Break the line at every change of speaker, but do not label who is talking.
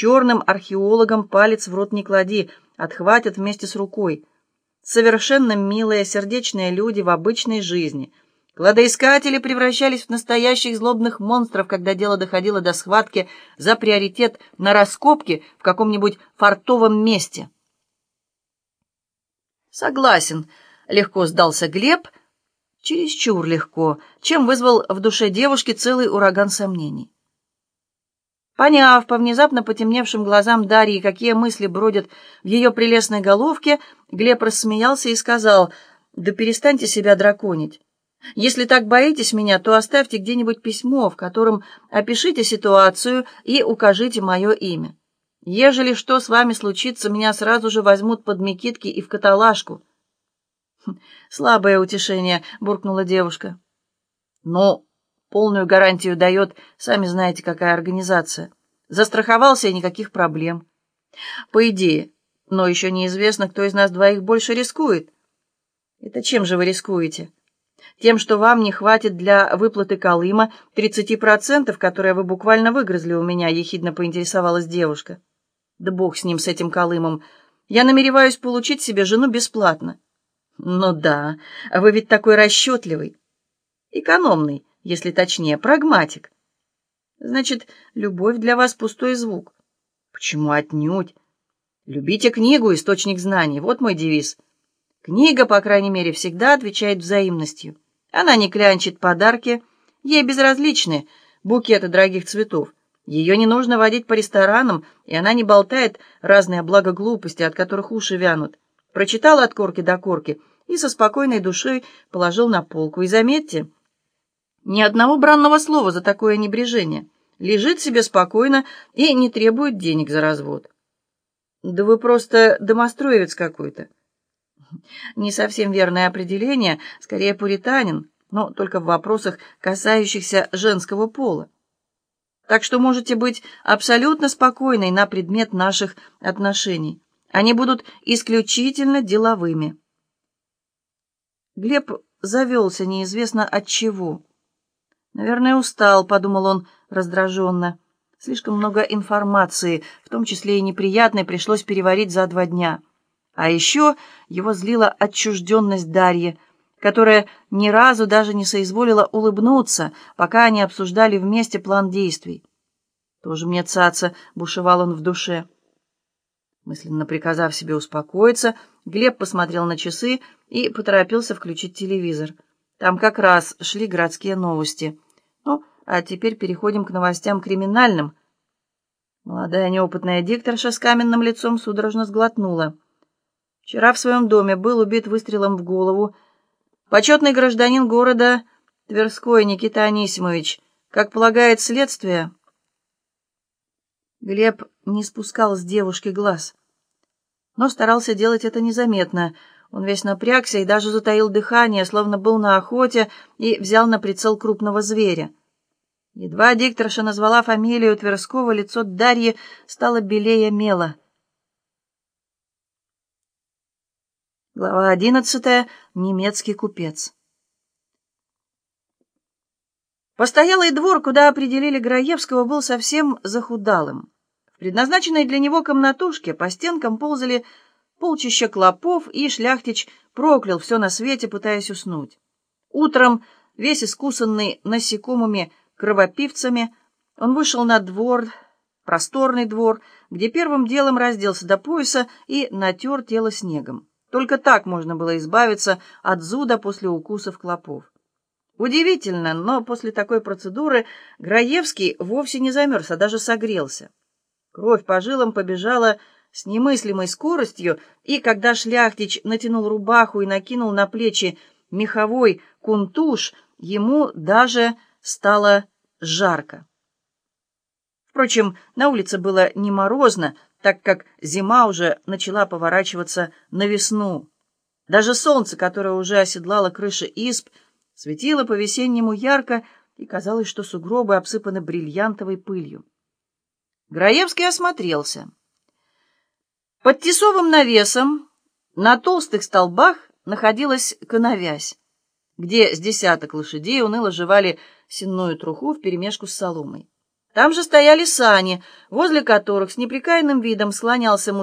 Черным археологам палец в рот не клади, отхватят вместе с рукой. Совершенно милые, сердечные люди в обычной жизни. Кладоискатели превращались в настоящих злобных монстров, когда дело доходило до схватки за приоритет на раскопки в каком-нибудь фартовом месте. «Согласен», — легко сдался Глеб, чересчур легко, чем вызвал в душе девушки целый ураган сомнений. Поняв по внезапно потемневшим глазам Дарьи, какие мысли бродят в ее прелестной головке, Глеб рассмеялся и сказал, «Да перестаньте себя драконить. Если так боитесь меня, то оставьте где-нибудь письмо, в котором опишите ситуацию и укажите мое имя. Ежели что с вами случится, меня сразу же возьмут под мекитки и в каталажку». «Хм, «Слабое утешение», — буркнула девушка. «Ну, Полную гарантию дает, сами знаете, какая организация. Застраховался и никаких проблем. По идее, но еще неизвестно, кто из нас двоих больше рискует. Это чем же вы рискуете? Тем, что вам не хватит для выплаты Колыма 30%, которые вы буквально выгрызли у меня, ехидно поинтересовалась девушка. Да бог с ним, с этим Колымом. Я намереваюсь получить себе жену бесплатно. Ну да, вы ведь такой расчетливый. Экономный если точнее, прагматик. Значит, любовь для вас пустой звук. Почему отнюдь? Любите книгу, источник знаний. Вот мой девиз. Книга, по крайней мере, всегда отвечает взаимностью. Она не клянчит подарки, ей безразличны букеты дорогих цветов. Ее не нужно водить по ресторанам, и она не болтает разные благоглупости, от которых уши вянут. Прочитал от корки до корки и со спокойной душой положил на полку. И заметьте, ни одного бранного слова за такое небрежение. Лежит себе спокойно и не требует денег за развод. Да вы просто домостроевец какой-то. Не совсем верное определение, скорее пуританин, но только в вопросах, касающихся женского пола. Так что можете быть абсолютно спокойной на предмет наших отношений. Они будут исключительно деловыми. Глеб завелся неизвестно от чего. «Наверное, устал», — подумал он раздраженно. «Слишком много информации, в том числе и неприятной, пришлось переварить за два дня». А еще его злила отчужденность Дарьи, которая ни разу даже не соизволила улыбнуться, пока они обсуждали вместе план действий. «Тоже мне цаца», — бушевал он в душе. Мысленно приказав себе успокоиться, Глеб посмотрел на часы и поторопился включить телевизор. Там как раз шли городские новости — ну, а теперь переходим к новостям криминальным. Молодая неопытная дикторша с каменным лицом судорожно сглотнула. Вчера в своем доме был убит выстрелом в голову почетный гражданин города Тверской Никита Анисимович. Как полагает следствие... Глеб не спускал с девушки глаз, но старался делать это незаметно. Он весь напрягся и даже затаил дыхание, словно был на охоте и взял на прицел крупного зверя. Едва дикторша назвала фамилию Тверского, лицо Дарьи стало белее мела. Глава одиннадцатая. Немецкий купец. Постоялый двор, куда определили Граевского, был совсем захудалым. В предназначенной для него комнатушке по стенкам ползали полчища клопов, и шляхтич проклял все на свете, пытаясь уснуть. Утром, весь искусанный насекомыми, кровопивцами, он вышел на двор, просторный двор, где первым делом разделся до пояса и натер тело снегом. Только так можно было избавиться от зуда после укусов клопов. Удивительно, но после такой процедуры Граевский вовсе не замерз, а даже согрелся. Кровь по жилам побежала с немыслимой скоростью, и когда шляхтич натянул рубаху и накинул на плечи меховой кунтуш, ему даже стало жарко. Впрочем, на улице было не морозно, так как зима уже начала поворачиваться на весну. Даже солнце, которое уже оседлало крыши изб, светило по-весеннему ярко, и казалось, что сугробы обсыпаны бриллиантовой пылью. Граевский осмотрелся. Под тесовым навесом на толстых столбах находилась коновязь, где с десяток лошадей уныло жевали сенную труху вперемешку с соломой. Там же стояли сани, возле которых с неприкаянным видом слонялся мужик.